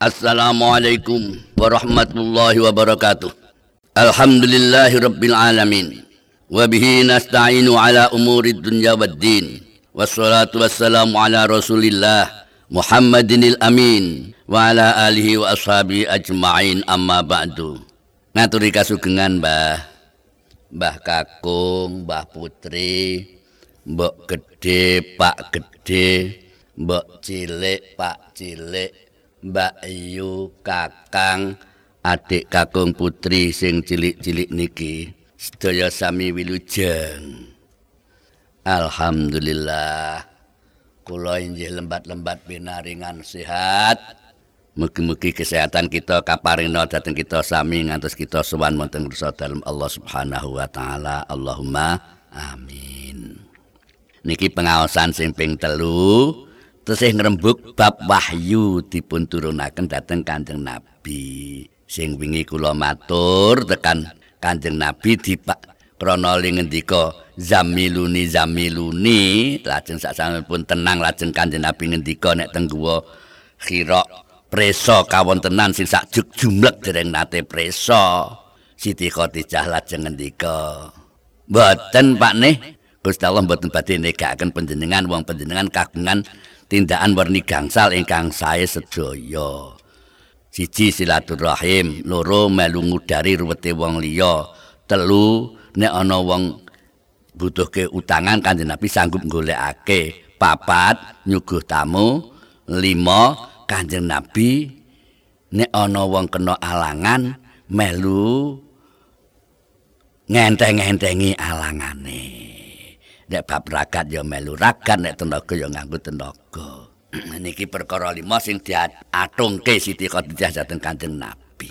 Assalamualaikum warahmatullahi wabarakatuh. Alhamdulillahi rabbil alamin. Wa bihi nasta'inu ala umuri dunya waddin. Wassalatu wassalamu ala Rasulillah Muhammadinil amin wa ala alihi wa ashabihi ajma'in amma ba'du. Ngaturi kasugengan Mbah. Mbah Kakung, Mbah Putri, Mbok Gede, Pak Gede, Mbok Cilik, Pak Cilik, Mbak Yu Kakang adik Kakung Putri sing cilik-cilik niki. Sedaya sami wilujeng. Alhamdulillah. Kula injih lembat-lembat binaringan sehat. Mugi-mugi kesehatan kita kaparinna dhateng kita sami ngantos kita sowan wonten ngrasa dalem Allah Subhanahu wa taala. Allahumma amin. Niki pengaosan sing ping telu tesih ngrembug bab wahyu dipun turunaken dhateng Kanjeng Nabi. Sing wingi kula matur tekan Kanjeng Nabi dipak krana ngendika zamiluni zamiluni. Lajeng sasampunipun tenang lajeng Kanjeng Nabi ngendika nek teng guwa khira preso kawontenan sing sak jumlek dereng nate preso. Siti Khadijah lajeng ngendika mboten Pak nih Gusti Allah mboten badhe negakaken panjenengan wong panjenengan kagungan tindakan warni gangsal ingkang sae sedaya. Siji silaturahim, loro melu ngudari ruwete wong liya, telu nek ana wong butuhke utangan kanjeng Nabi sanggup golekake, papat nyuguh tamu, lima kanjeng Nabi nek ana wong kena alangan melu ngenteng-entengi alangane. Nek bab ragat ya melu ragat nek tenaga ya nganggo tenaga. Niki perkara lima sing diatungke Siti Khadijah dhateng Kanjeng Nabi.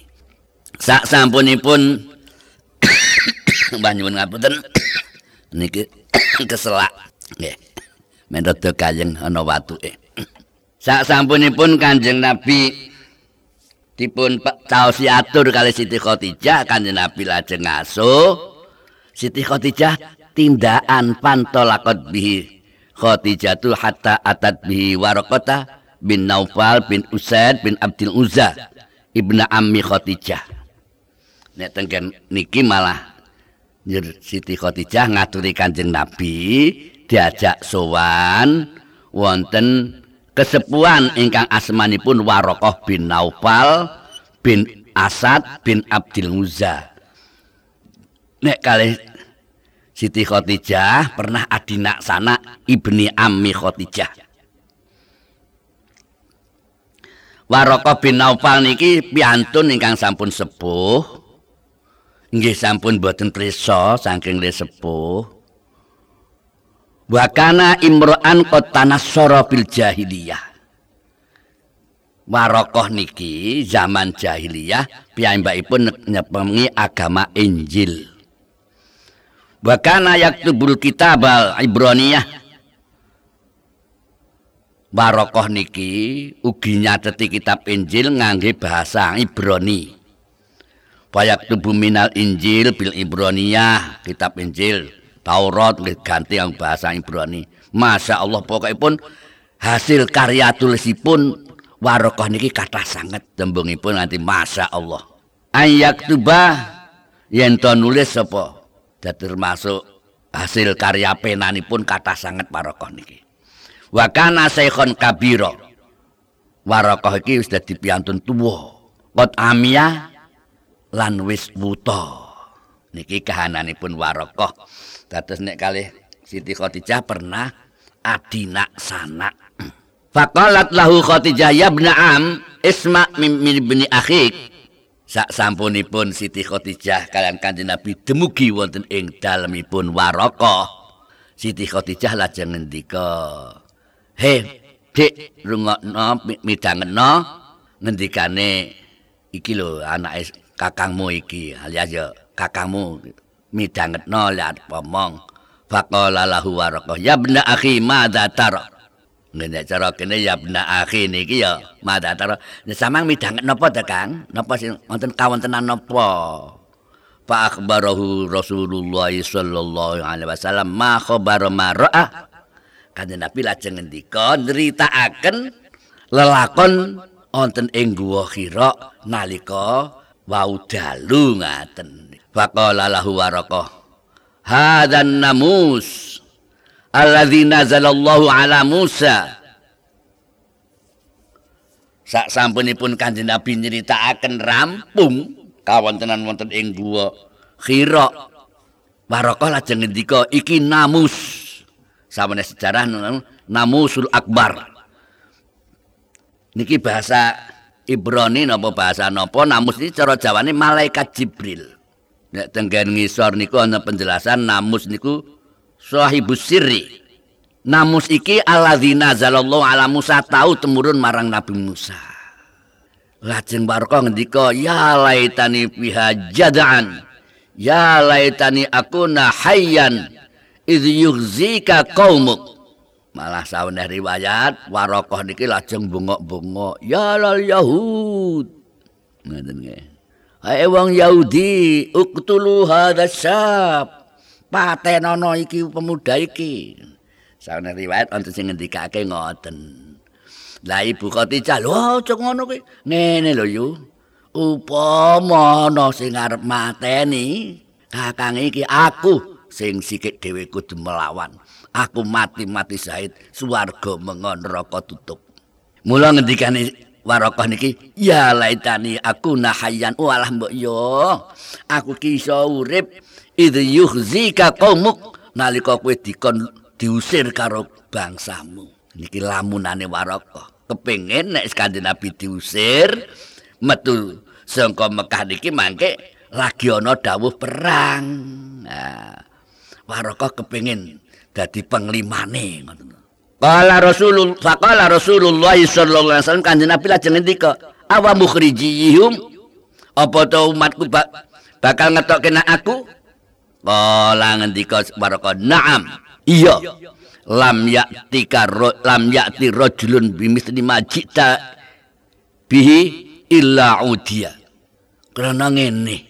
Sak sampunipun mbah nyuwun ngapunten. Niki keselak. Nggih. Mendodo kayeng ana watuke. Sak sampunipun Kanjeng Nabi dipun taosi atur kali Siti Khadijah Kanjeng Nabi lajeng ngasuh. Siti Khadijah tindakan pantolakot bihi. Khadijatu hatta atat bihi Waraqata bin Naufal bin Usaid bin Abdul Uzza ibna ammi Khadijah nek tenggen niki malah Siti Khadijah ngaturi Kanjeng Nabi diajak sowan wonten kesepuan ingkang asmanipun Waraqah bin Naufal bin Asad bin Abdul Uzza. Nek kalih Siti Khotijah pernah adinak sana ibni Ammi Khotijah. Waroko bin Naufal niki piantun ingkang sampun sepuh. Nggih sampun boten prisa saking le sepuh. Wa kana imra'an qad tanassara bil jahiliyah. Warokoh niki zaman jahiliyah piyambakipun nyepengi agama Injil. Wakana yaktubul kitab al Ibroniyah. Barokoh niki ugi nyateti kitab Injil ngangge bahasa Ibrani. Bayak tubuh minal Injil bil Ibroniyah, kitab Injil, Taurat ganti yang bahasa Ibrani. Masya Allah pokoknya pun hasil karya tulisipun warokoh niki kata sangat tembungipun nanti Masya Allah. Ayak tubah yang nulis apa? Dadi termasuk hasil karya penanipun kata sangat barokah niki. Wa kana saikhon kabira warokoh iki wis dadi piantun tuwa. Wat amia lan wis wuta. Niki kahananipun warokoh. Dados nek kalih Siti Khadijah pernah adinak sana faqalat lahu Khadijah ya am isma min ibni akhik sak sampunipun Siti Khadijah kalian Kanjeng Nabi demugi wonten ing dalemipun Waraka. Siti Khadijah lajeng ngendika, "He, Dik, rungokno midhangeno ngendikane iki lho anake kakangmu iki, alias ya kakangmu midhangetno lihat pomong." Faqala lahu Waraka, "Ya benda akhi, madza tara?" Ngene cara kene ya benak akhi niki ya madatara. Samang midhanget napa ta Kang? Napa sing wonten kawontenan napa? Fa akhbarahu Rasulullah sallallahu alaihi wasallam ma khabar ma ra'a. Kanjeng Nabi lajeng ngendika nritakaken lelakon wonten ing guwa Hira nalika wau dalu ngaten. Faqala lahu Waraqah, "Hadzan namus alladzi nazalallahu ala Musa." Sak sampunipun Kanjeng Nabi nyeritakaken rampung kawontenan wonten ing guwa Hira. Waraqah lajeng ngendika, "Iki namus." Samene sejarah namusul akbar. Niki bahasa Ibrani napa bahasa napa namus ini cara Jawane malaikat Jibril. Nek tenggen ngisor niku ana penjelasan namus niku sahibus sirri. Namus iki alladzina zalallahu ala Musa tau temurun marang Nabi Musa. Lajeng barka ngendika ya laitani fiha jada'an. Ya laitani akuna hayyan idh yughzika qaumuk. Malah sawene riwayat Warokoh niki lajeng bungok-bungok ya lal yahud. Ngoten nggih. Hae wong Yahudi uktulu hadasyab. Patenono iki pemuda iki. Sawene riwayat wonten sing ngendikake ngoten. Lah ibu Khadijah lho aja ngono kuwi. Ngene lho yu. Upama ana sing arep mateni kakang iki aku sing sikik dhewe kudu melawan. aku mati-mati syahid swarga mengon neraka tutup mula ngendikane Warokoh niki ya laitani aku nahayan walah mbok yo aku ki iso urip idh yuhzika qaumuk nalika kowe dikon diusir karo bangsamu niki lamunane Warokoh kepengin nek kanjeng Nabi diusir metu saka Mekah niki mangke lagi ana dawuh perang nah Warokoh kepengin dadi panglimane ngoten. Qala Rasulullah faqala Rasulullah sallallahu alaihi wasallam kanjeng Nabi lajeng ngendika, "Awa mukhrijihum?" Apa to umatku bak bakal ngetokke aku? Qala ngendika baraka, "Na'am." Iya. Lam ya'tika lam ya'ti rajulun bimithli majita bihi illa udiya. Karena ngene.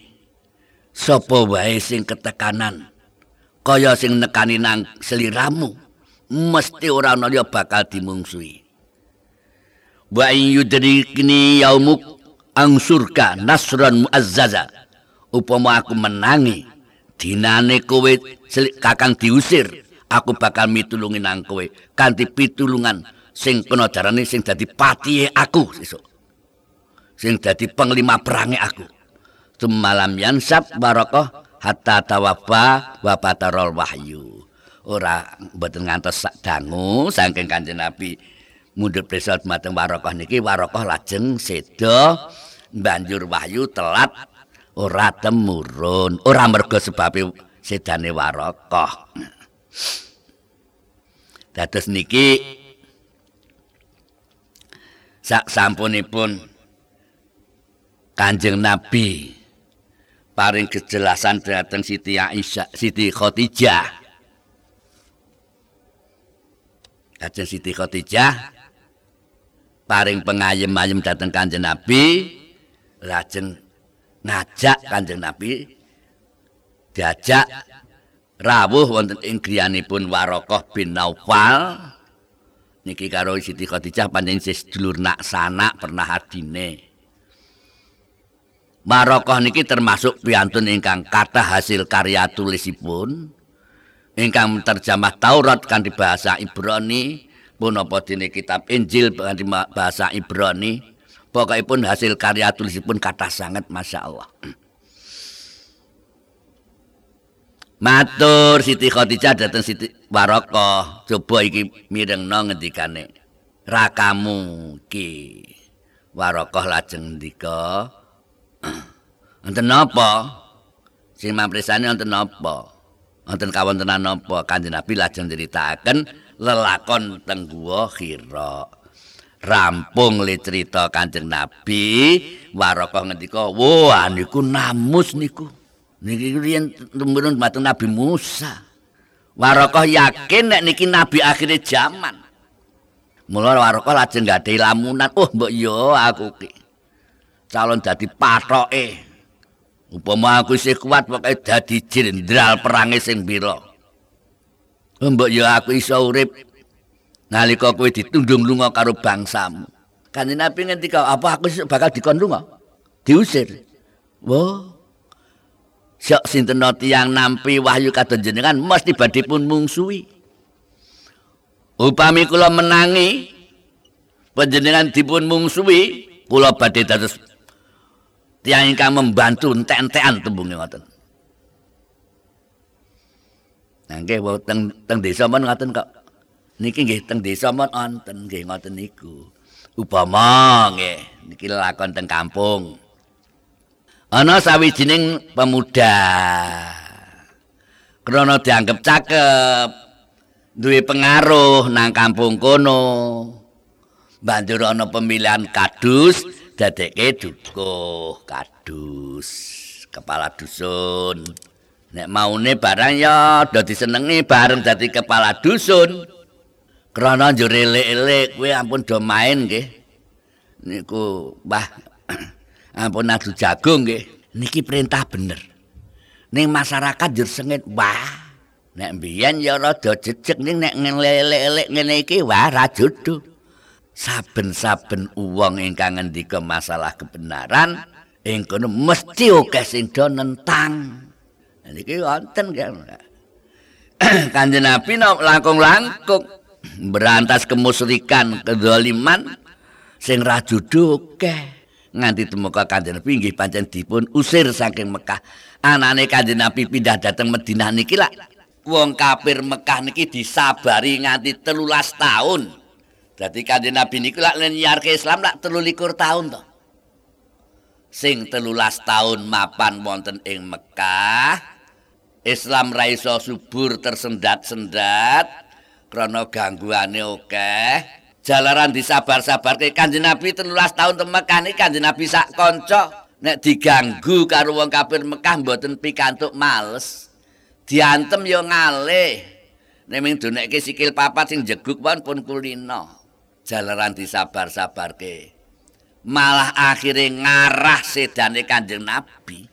Sapa wae sing ketekanan kaya sing nekani nang seliramu mesti ora ana bakal dimungsuhi wa yudrikni yaumuk angsurka nasran muazzaza upama aku menangi dinane kowe kakang diusir aku bakal mitulungi nang kowe. Kanthi pitulungan sing kena darane sing dadi patihe aku sesuk. Sing dadi panglima perange aku. Semalam yansab barokah hatta tawafa wa batarul wahyu. Ora mboten ngantos sak dangu saking Kanjeng Nabi mundur prisa dumateng Warokoh niki Warokoh lajeng seda banjur wahyu telat ora temurun. Ora mergo sebabe sedane Warokoh. Dados niki sak sampunipun Kanjeng Nabi paring kejelasan dhateng Siti Aisyah, Siti Khadijah. Kajeng Siti Khadijah paring pengayem-ayem dhateng Kanjeng Nabi, lajeng ngajak Kanjeng Nabi diajak rawuh wonten ing griyanipun Warokoh bin Naufal. Niki karo Siti Khadijah panjenengan sedulur nak sanak pernah hadine. Marokoh niki termasuk piantun ingkang kata hasil karya tulisipun ingkang terjemah Taurat kan di bahasa Ibrani pun dini kitab Injil di bahasa Ibrani pokoknya hasil karya tulisipun kata sangat Masya Allah Matur Siti Khadijah datang Siti Warokoh coba iki mireng ngendikane rakamu ki Warokoh lajeng ndika Wonten napa? Sing mampresane wonten napa? Wonten kawontenan napa? Kanjeng Nabi lajeng critakaken lelakon teng Guwa Hira. Rampung le cerita Kanjeng Nabi, Warokoh ngendika, "Wah, niku namus niku. Niki riyen tumurun mateng Nabi Musa." Warokoh yakin nek niki nabi akhir zaman. Mula Warokoh lajeng gadhe lamunan, "Oh, mbok yo aku ki." calon dadi pathoke. Upama aku isih kuat pokoke dadi jenderal perange sing pira. Mbok ya aku iso urip nalika kowe ditundung lunga karo bangsamu. Kanjeng Nabi ngendika, "Apa aku bakal dikon lunga?" Diusir. Wah. Sok sinten tiyang nampi wahyu kados jenengan mesti badhe pun mungsuhi. Upami kula menangi panjenengan dipun mungsuhi, kula badhe dados tiyang ingkang membantu entek-entekan tembunge ngoten. Nggih teng teng desa men ngoten kok. Niki nggih teng desa men wonten nggih ngoten niku. Upama nggih niki lakon teng kampung. Ana sawijining pemuda. Krana dianggep cakep. Duwe pengaruh nang kampung kono. Banjur ana pemilihan kadus dadekke dukuh kadus kepala dusun. Nek maune barang ya dadi senengi bareng dadi kepala dusun. Krana njur elek-elek kowe ampun do main nggih. Niku Mbah ampun adu jagung nggih. Niki perintah bener. Ning masyarakat njur sengit wah. Nek mbiyen ya rada jejeg ning nek ngelek-elek ngene iki wah ra jodoh. Saben-saben wong ingkang ngendika masalah kebenaran ing kono mesti akeh sing do nentang. niki wonten kan. Kanjeng Nabi langkung-langkung berantas kemusyrikan, kedzaliman sing ra juduke nganti temuka Kanjeng Nabi nggih pancen dipun usir saking Mekah. Anane Kanjeng Nabi pindah dateng Madinah niki lak wong kafir Mekah niki disabari nganti telulas tahun. Dadi Kanjeng Nabi niku lak nyarke Islam lak 13 tahun to. Sing telulas tahun mapan wonten ing Mekah, Islam raiso subur tersendat-sendat krana gangguane akeh jalaran disabar-sabar ke Kanjeng Nabi 13 tahun temekane Kanjeng Nabi sak kanca. Nek diganggu karo wong kafir Mekah mboten pikantuk males. Diantem yo ngalih. Nek ming donekke sikil papat sing jeguk pun pun kulino. Jalaran disabar-sabarke malah akhirnya ngarah sedane Kanjeng Nabi.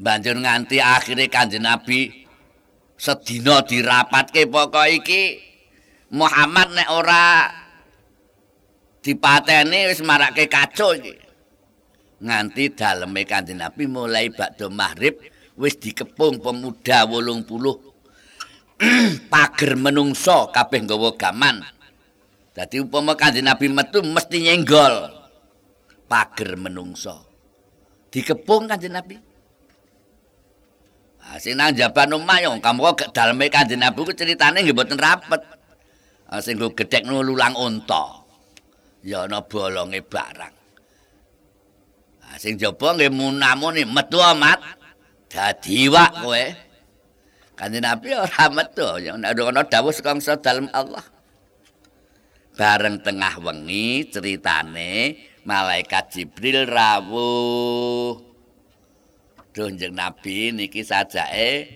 Banjur nganti akhire kanjeng Nabi sedina dirapatke pokok iki Muhammad nek ora dipateni wis marake kacau iki. Nganti daleme kanjeng Nabi mulai bakdo maghrib wis dikepung pemuda wolung puluh. Pager menungso kabeh nggawa gaman. Dadi upama kanjeng Nabi metu mesti nyenggol. Pager menungso. Dikepung kanjeng Nabi sing nang jaban omah yo kamu kok daleme kanjeng Nabi ku critane nggih mboten rapet. sing go gedhek nululang unta. Ya ana bolonge barang. Ah sing jaba nggih munamune metu amat. Dadi wak kowe. Kanjeng Nabi ora metu ya ana dawuh sekangsa dalem Allah. Bareng tengah wengi ceritane malaikat Jibril rawuh Dunjeng Nabi niki sajake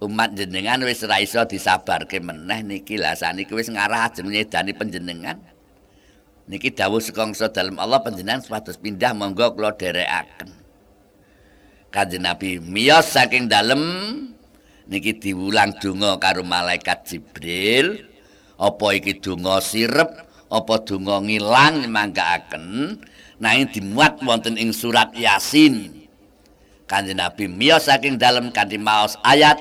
umat jenengan wis ra iso disabarke meneh niki lah saniki wis ngarah jenenge dani panjenengan. Niki dawuh sekongso dalam Allah panjenengan supados pindah monggo kula dherekaken. Kanjeng Nabi miyos saking dalem niki diulang donga karo malaikat Jibril. Apa iki donga sirep apa donga ngilang manggaaken nanging dimuat wonten ing surat Yasin. Kanjeng Nabi miyos saking dalem kanthi maos ayat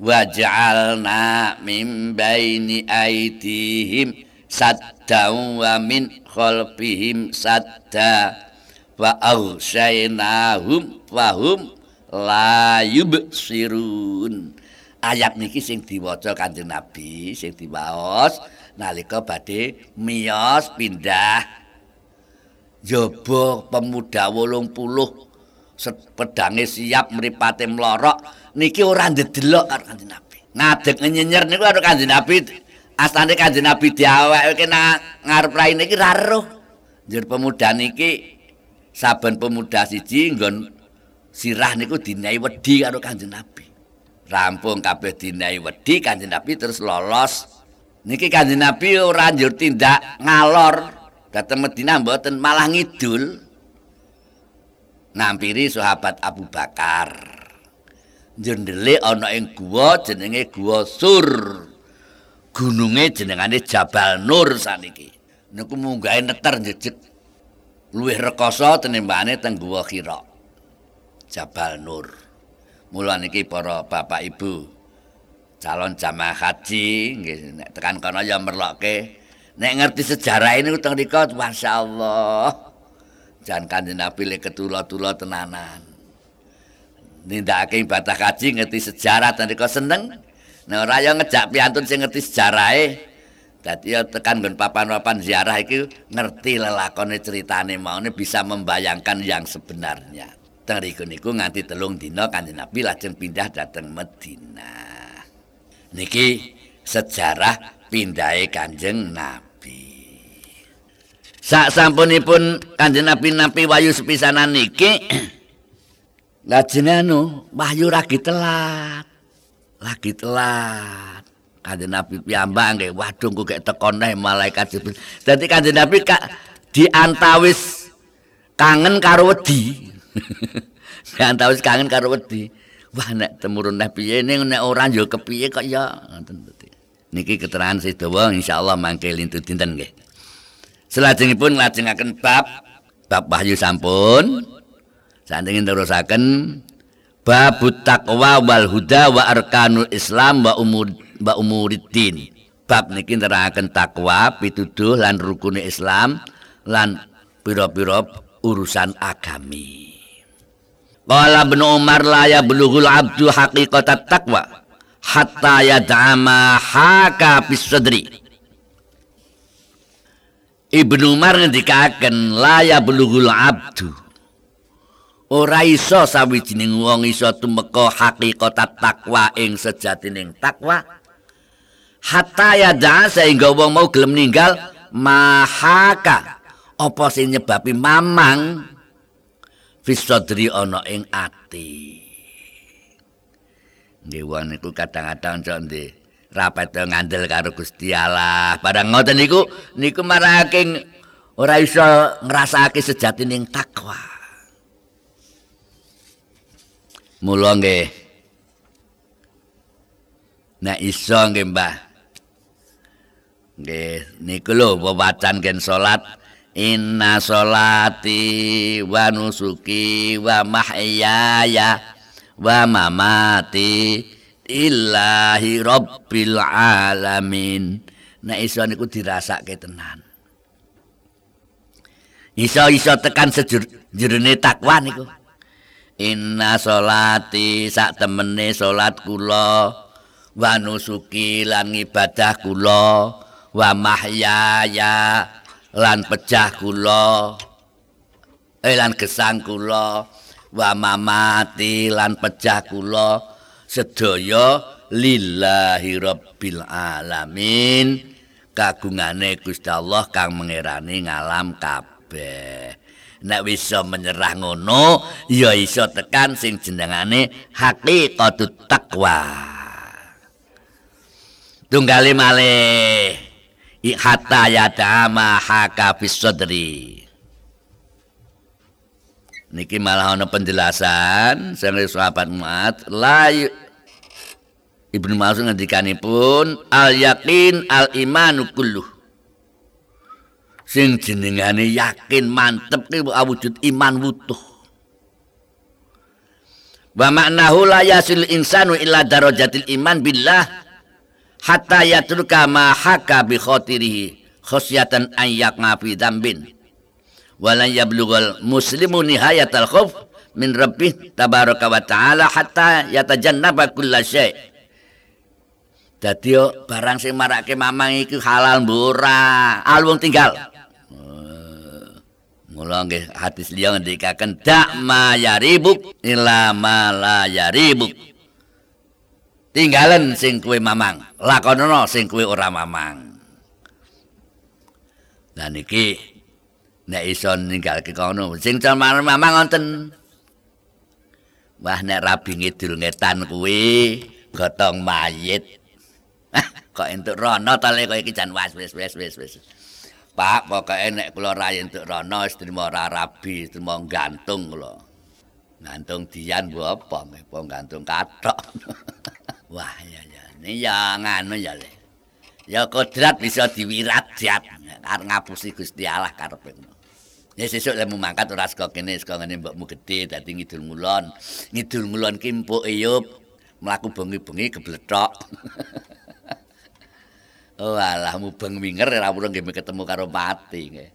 wa ja'alna mim baini aidihim sadda wa min khalfihim sadda wa aghshaynahum wa hum la yubsirun. Ayat niki sing diwaca kanjeng Nabi sing diwaos nalika badhe miyos pindah. Jaba pemuda 80 pedange siap mripate mlorok niki ora ndedelok karo Kanjeng Nabi. Ngadeg nyenyer niku karo Kanjeng Nabi. Astane Kanjeng Nabi diaweke nang ngarep raine iki ra roh. Njur pemuda niki saben pemuda siji nggon sirah niku dinai wedi karo Kanjeng Nabi. Rampung kabeh dinai wedi Kanjeng Nabi terus lolos. Niki Kanjeng Nabi ora njur tindak ngalor. Dateng Madinah mboten malah ngidul. Nampiri sahabat Abu Bakar. Jendele ana ing guwa jenenge Guwa Sur. Gununge jenengane Jabal Nur saniki. niku munggahe neter njejeg luwih rekoso tenimbane teng Guwa Khira. Jabal Nur. Mula niki para bapak ibu calon jamaah haji nggih nek tekan kono ya merlokke nek ngerti sejarah ini utang dika masyaallah jan kanjeng Nabi le ketula-tula tenanan nindakake ibadah haji ngerti sejarah kok seneng nek ora ya ngejak piantun sing ngerti sejarahe Dadi ya tekan nggon papan-papan ziarah iki ngerti lelakone ceritane maune bisa membayangkan yang sebenarnya. Teng riku niku nganti telung dina Kanjeng Nabi lajeng pindah dateng Madinah. Niki sejarah pindahe Kanjeng Nabi. Sak sampunipun Kanjeng Nabi napi wayu sepisanan niki lajeng anu wahyu ragi telat. Lagi telat. Kanjeng Nabi piyambak nggih waduh kok gek teko neh malaikat Jibril. Dadi Kanjeng Nabi kak diantawis kangen karo wedi. diantawis kangen karo wedi. Wah nek temurun neh piye ning nek ora yo kepiye kok ya ngoten Niki keterangan sedawa insyaallah mangke lintu dinten nggih. Selajengipun nglajengaken bab bab wahyu sampun. Sandengin terusaken bab taqwa wal huda wa arkanul islam wa umur Mbak Umuriddin. Bab niki nerangake takwa, pituduh lan rukune Islam lan pira-pira urusan agami. Qala Ibnu Umar la ya bulughul abdu haqiqatat taqwa hatta yad'ama haka bis. Ibnu Umar ngendikaken la ya bulughul abdu. Ora iso sawijining wong iso tumeka haqiqatat takwa ing sejatining takwa. Hatta ya sehingga wong mau gelem ninggal mahaka apa sing nyebabi mamang? Fisodri ana ing ati. Wong niku kadang-kadang ndi rapet ngandel karo Gusti Allah. Barang ngoten niku niku marake ora iso ngrasake sejatining takwa. Mula nggih Nah iso nggih Mbah. Nggih, niku lho wewacan gen salat. Inna sholati wa nusuki wa mahyaya wa mamati illahi rabbil alamin. Nek iso niku dirasake tenan. Iso-iso tekan sejerne takwa niku. Inna sholati sak temene salat kula wa nusuki lan ibadah kula. wa mahyaya lan pecah kula eh lan gesang kula wa mamati lan pecah kula sedaya lillahi rabbil alamin. Kagungane Gusti Allah kang mengerani ngalam kabeh. Nek bisa menyerah ngono ya iso tekan sing jenengane haqiqatut taqwa. Tunggali malih. Hatta yadama haka bisadri niki malah ana penjelasan sing sahabat Muat la Ibnu Mas'ud ngendikanipun al yakin al imanu kulluh. Sing jenengane yakin mantep ki wujud iman wutuh. Wa maknahu la yasil insanu illa darajatil iman billah hatta yatruka ma haka bi khatirihi khasyatan an yaqma fi dzambin walan yablughal muslimu nihayatal khauf min rabbih tabaraka wa taala hatta yatajannaba kulla syai. Dadi barang sing marake mamang iki halal mbura alwung tinggal. Mula nggih hadis liya ngendikaken dak ma yaribuk ila ma la yaribuk. Tinggalen sing kowe mamang lakonono sing kowe ora mamang. Lan iki nek iso ninggalke kono. Sing mamang mamang wonten. Wah nek rabi ngidul ngetan kuwi gotong mayit. Kok entuk rono ta le kok iki jan wis wis wis wis wis. Pak pokoke nek kula rai entuk rono wis trimo ora rabi trimo gantung kula. Gantung dian mbok apa? Mbok gantung kathok. Wah ya ya. Ini ya nganu ya le. ya kodrat bisa diwirat jat arep ngapusi Gusti Allah karepe Ya sesuk lemu mangkat ora saka kene saka ngene mbokmu gedhe dadi ngidul ngulon. Ngidul ngulon ki empuk eyup mlaku bengi-bengi geblethok. oh alah mubeng winger ora urung nggih ketemu karo pati nggih.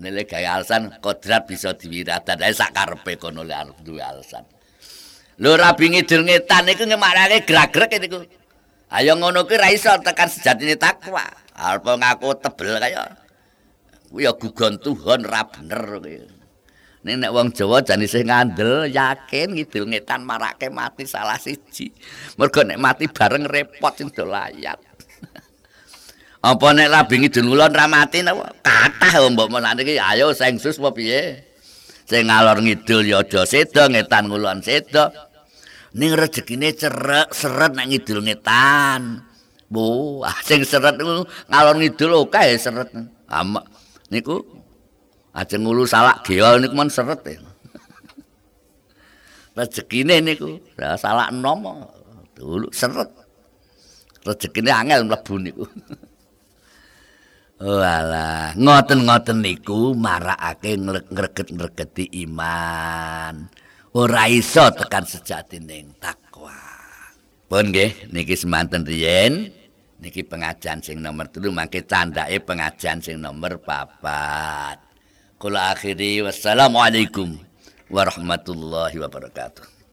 Nek gawe alasan kodrat bisa diwiratan ae sak karepe kono le arep duwe alasan. Lho rabi ngidul ngetan iku ngemarake grag-greg niku. Ayo ngono ki ra iso tekan sejatine takwa. Arep ngaku tebel kaya ya gugon Tuhan ra bener kuwi. Nek wong Jawa jane sing ngandel yakin ngidul ngetan marake mati salah siji. Mergo nek mati bareng repot sing do layat. Apa nek rabi ngidul ngulon ra mati napa? Kathah mbok menane iki ayo sengsus apa piye? Sing ngalor ngidul ya aja seda ngetan ngulon seda. Ning rezekine cerek seret nek ngidul ngetan. Bu, sing seret ngalor ngidul oke seret. Amak niku ajeng ngulu salak geol niku men seret e. Rezekine niku ya salak enom dulu seret. Rezekine angel mlebu niku. Walah, oh, ngoten-ngoten niku marakake ngreget-ngregeti iman. Ora iso tekan sejatine takwa. Pun nggih, niki semanten riyen. Niki pengajian sing nomor telu mangke candake pengajian sing nomor papat. Kula akhiri wassalamualaikum warahmatullahi wabarakatuh